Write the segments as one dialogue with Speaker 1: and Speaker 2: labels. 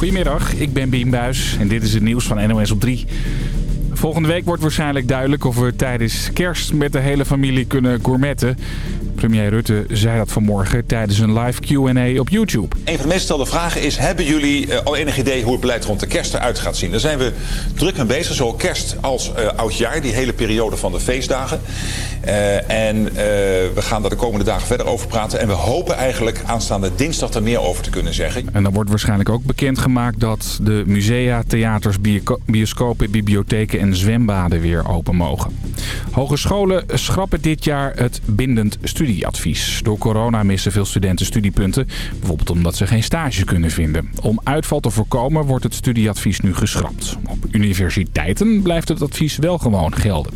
Speaker 1: Goedemiddag, ik ben Buis en dit is het nieuws van NOS op 3. Volgende week wordt waarschijnlijk duidelijk of we tijdens kerst met de hele familie kunnen gourmetten. Premier Rutte zei dat vanmorgen tijdens een live Q&A op YouTube.
Speaker 2: Een van de meest gestelde vragen is, hebben jullie uh, al enig idee hoe het beleid rond de kerst eruit gaat zien? Daar zijn we druk mee bezig, zowel kerst als uh, oudjaar, die hele periode van de feestdagen. Uh, en we gaan daar de komende dagen verder over praten. En we hopen eigenlijk aanstaande dinsdag er meer over te kunnen zeggen.
Speaker 1: En dan wordt waarschijnlijk ook bekendgemaakt dat de musea, theaters, bioscopen, bibliotheken en zwembaden weer open mogen. Hogescholen schrappen dit jaar het bindend studieadvies. Door corona missen veel studenten studiepunten, bijvoorbeeld omdat ze geen stage kunnen vinden. Om uitval te voorkomen wordt het studieadvies nu geschrapt. Op universiteiten blijft het advies wel gewoon gelden.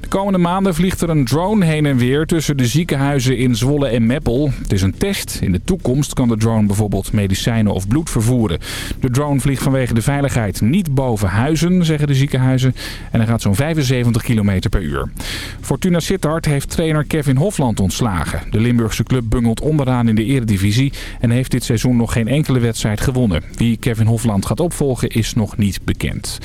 Speaker 1: De komende maanden vliegt er een drone heen en weer tussen de ziekenhuizen in Zwolle en Meppel. Het is een test. In de toekomst kan de drone bijvoorbeeld medicijnen of bloed vervoeren. De drone vliegt vanwege de veiligheid niet boven huizen, zeggen de ziekenhuizen. En hij gaat zo'n 75 km per uur. Fortuna Sittard heeft trainer Kevin Hofland ontslagen. De Limburgse club bungelt onderaan in de eredivisie en heeft dit seizoen nog geen enkele wedstrijd gewonnen. Wie Kevin Hofland gaat opvolgen is nog niet bekend.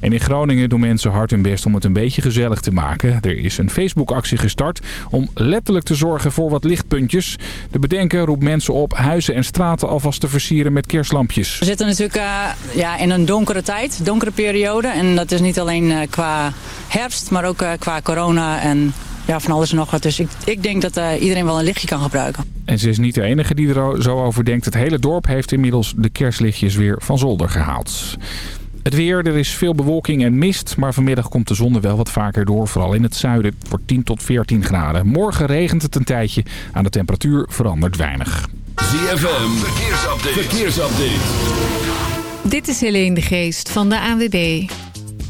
Speaker 1: En in Groningen doen mensen hard hun best om het een beetje gezellig te maken. Er is een Facebook-actie gestart om letterlijk te zorgen voor wat lichtpuntjes. De bedenker roept mensen op huizen en straten alvast te versieren met kerstlampjes.
Speaker 3: We zitten natuurlijk uh, ja, in een donkere tijd, donkere periode. En dat is niet alleen uh, qua herfst, maar ook uh, qua corona en ja, van alles en nog wat. Dus ik, ik denk dat uh, iedereen wel een lichtje kan gebruiken.
Speaker 1: En ze is niet de enige die er zo over denkt. Het hele dorp heeft inmiddels de kerstlichtjes weer van zolder gehaald. Het weer, er is veel bewolking en mist, maar vanmiddag komt de zon er wel wat vaker door. Vooral in het zuiden voor 10 tot 14 graden. Morgen regent het een tijdje, aan de temperatuur verandert weinig.
Speaker 4: ZFM, verkeersupdate. verkeersupdate.
Speaker 5: Dit is Helene de Geest van de ANWB.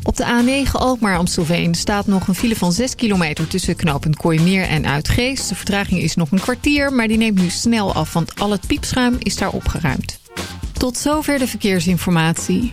Speaker 5: Op de A9 Alkmaar-Amstelveen staat nog een file van 6 kilometer tussen knooppunt Kooimeer en Uitgeest. De vertraging is nog een kwartier, maar die neemt nu snel af, want al het piepschuim is daar opgeruimd. Tot zover de verkeersinformatie.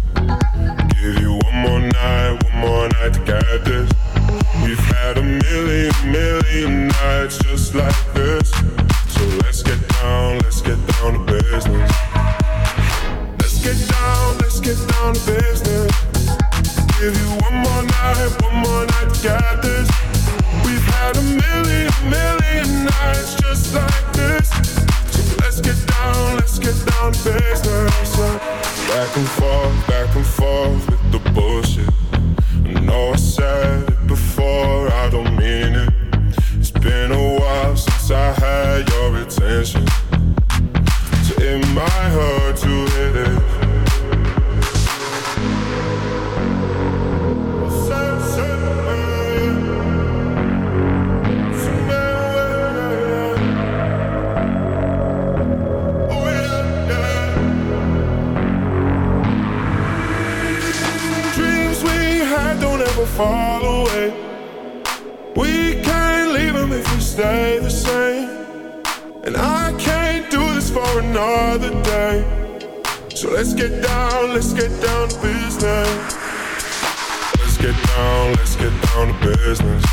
Speaker 6: business.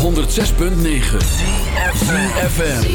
Speaker 4: 106.9. FM.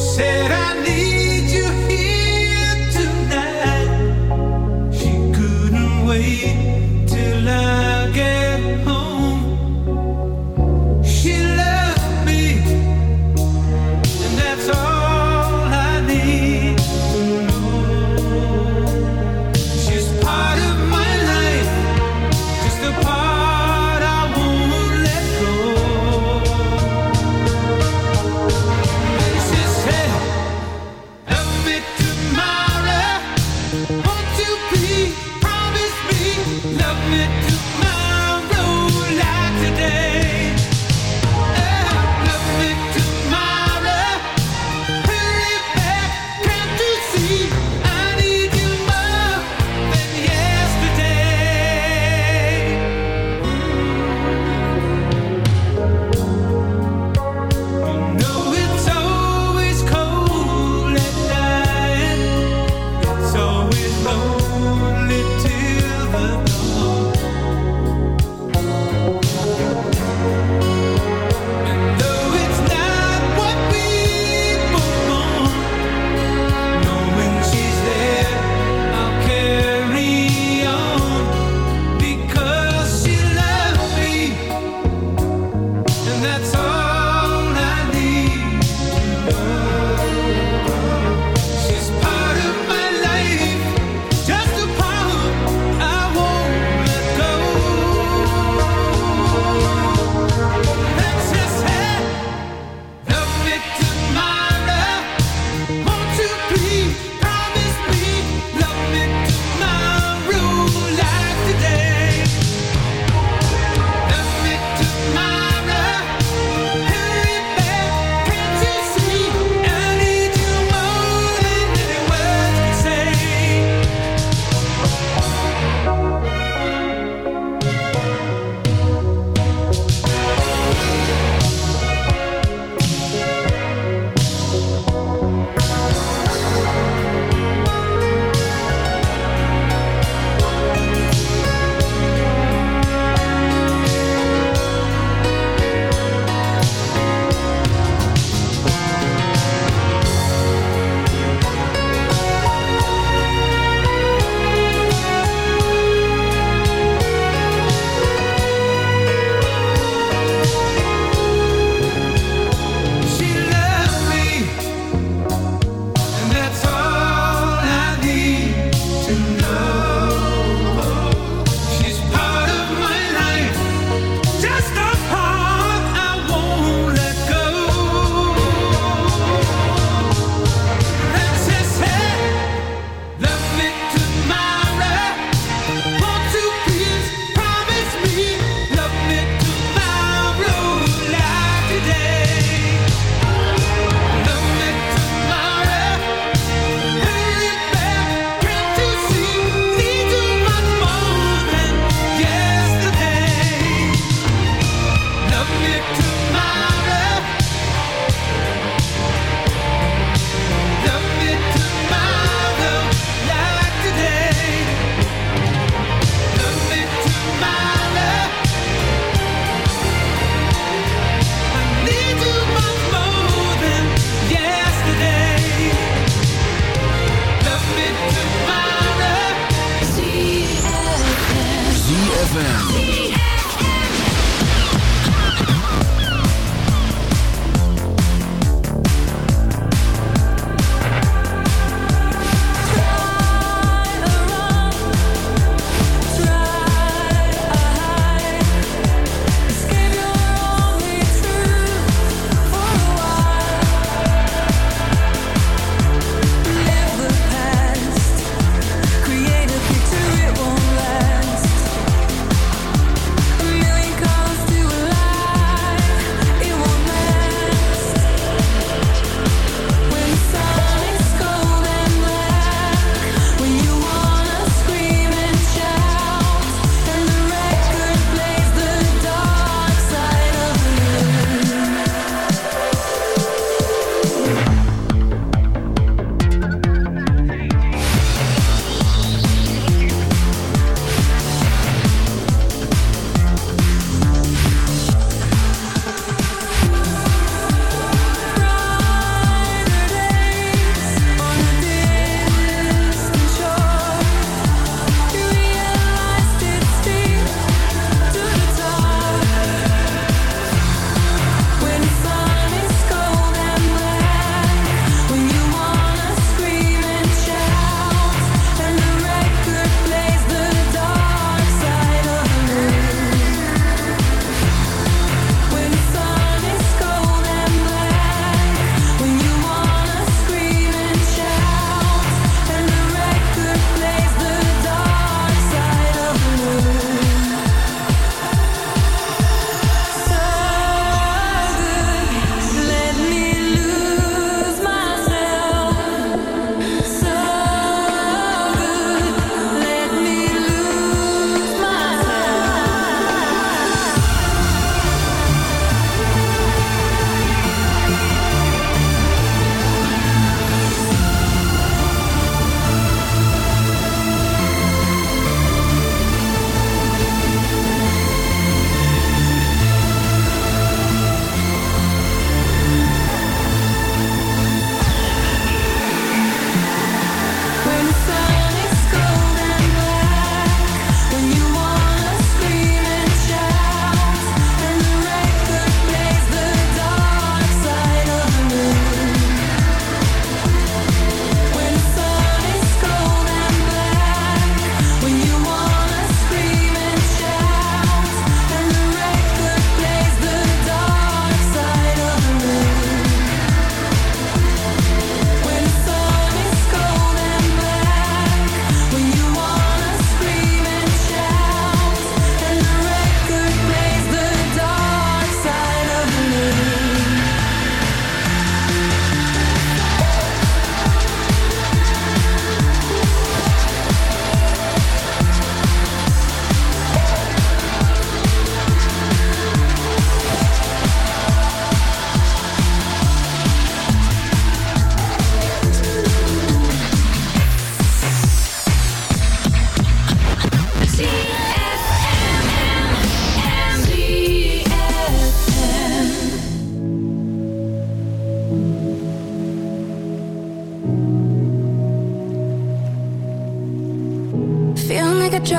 Speaker 7: Said,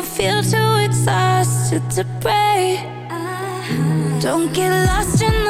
Speaker 8: you feel too exhausted to pray. Don't get lost in the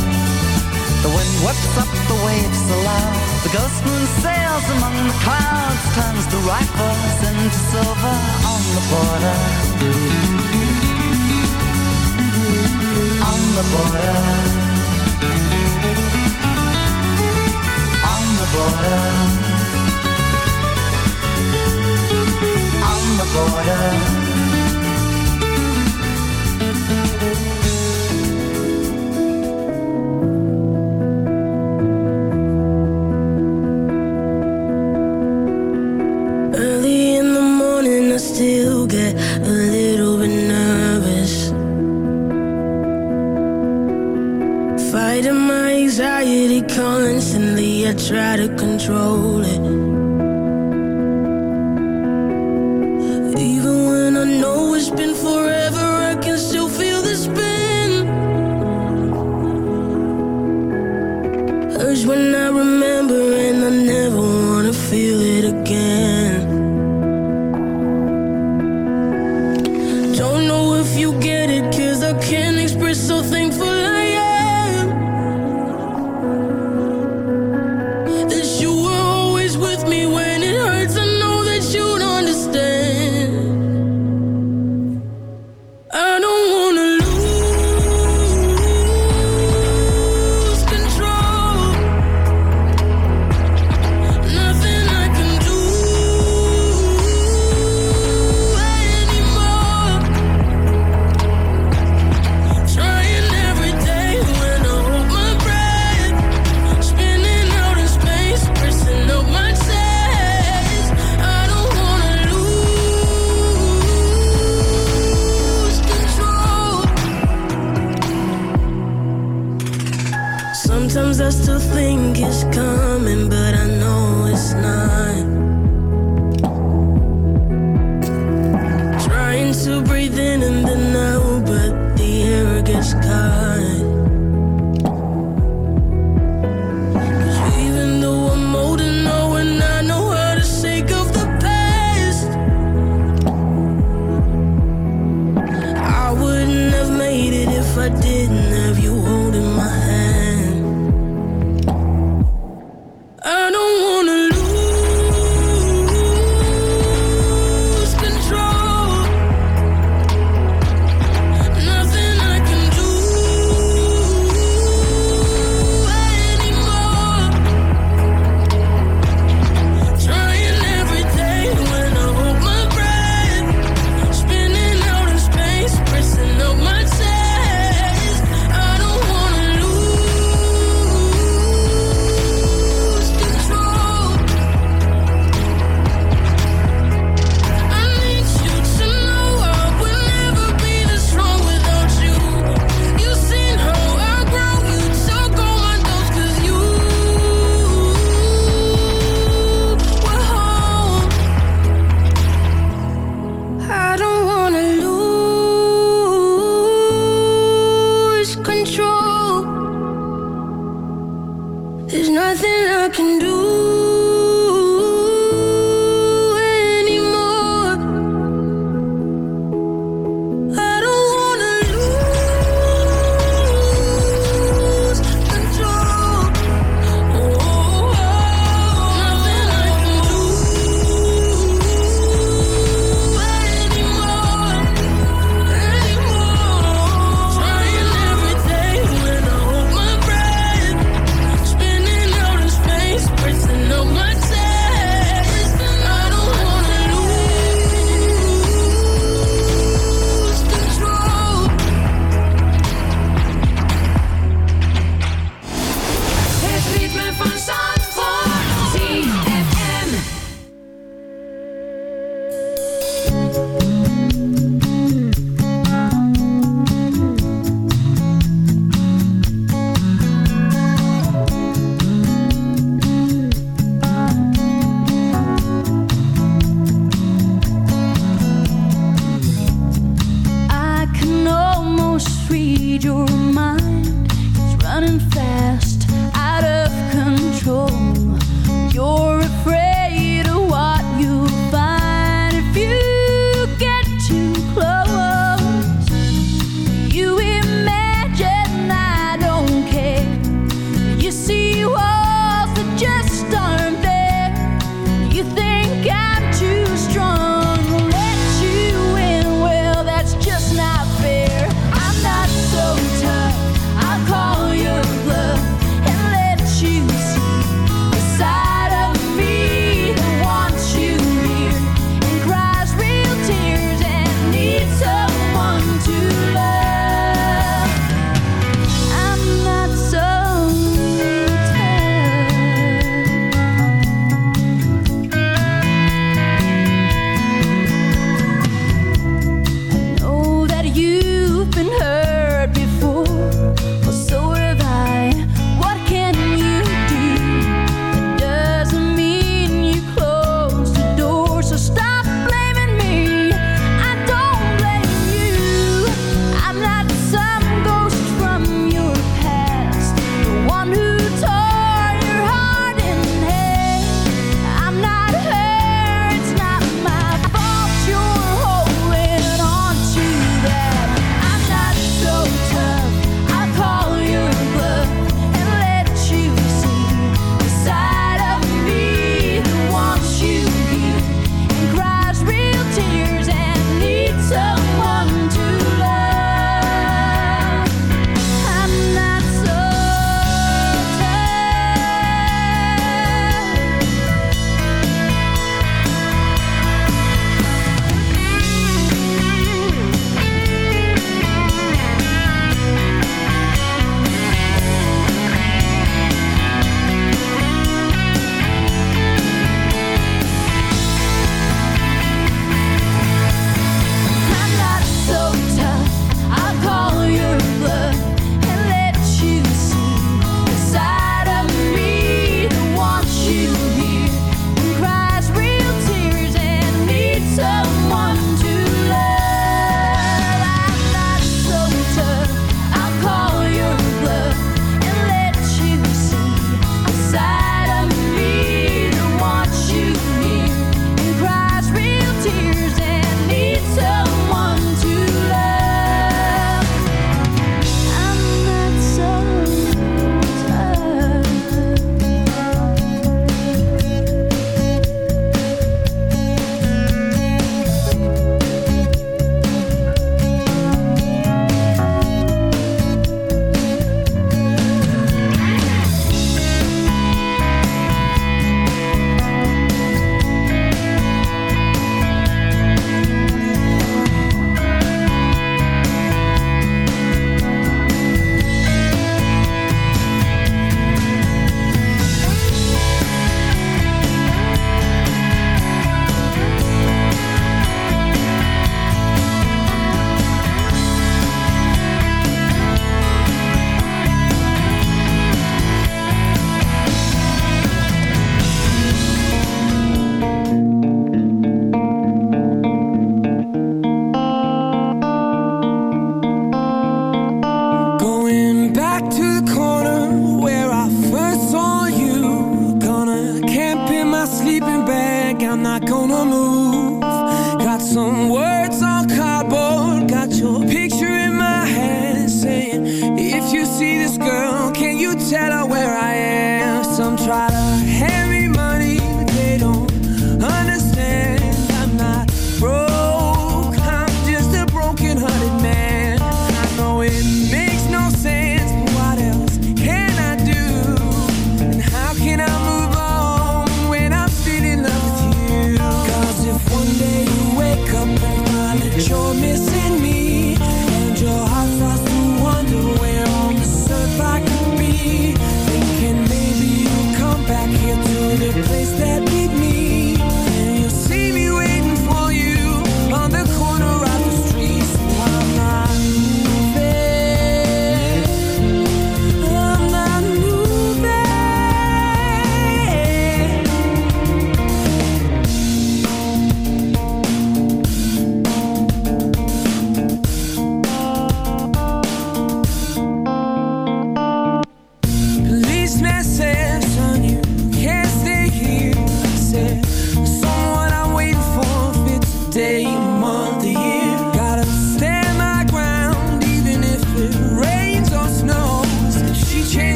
Speaker 7: The wind whips up the waves aloud The ghost moon sails among the clouds Turns the rifles into silver on the border. On the border
Speaker 9: to breathe in and then out, but the air gets caught.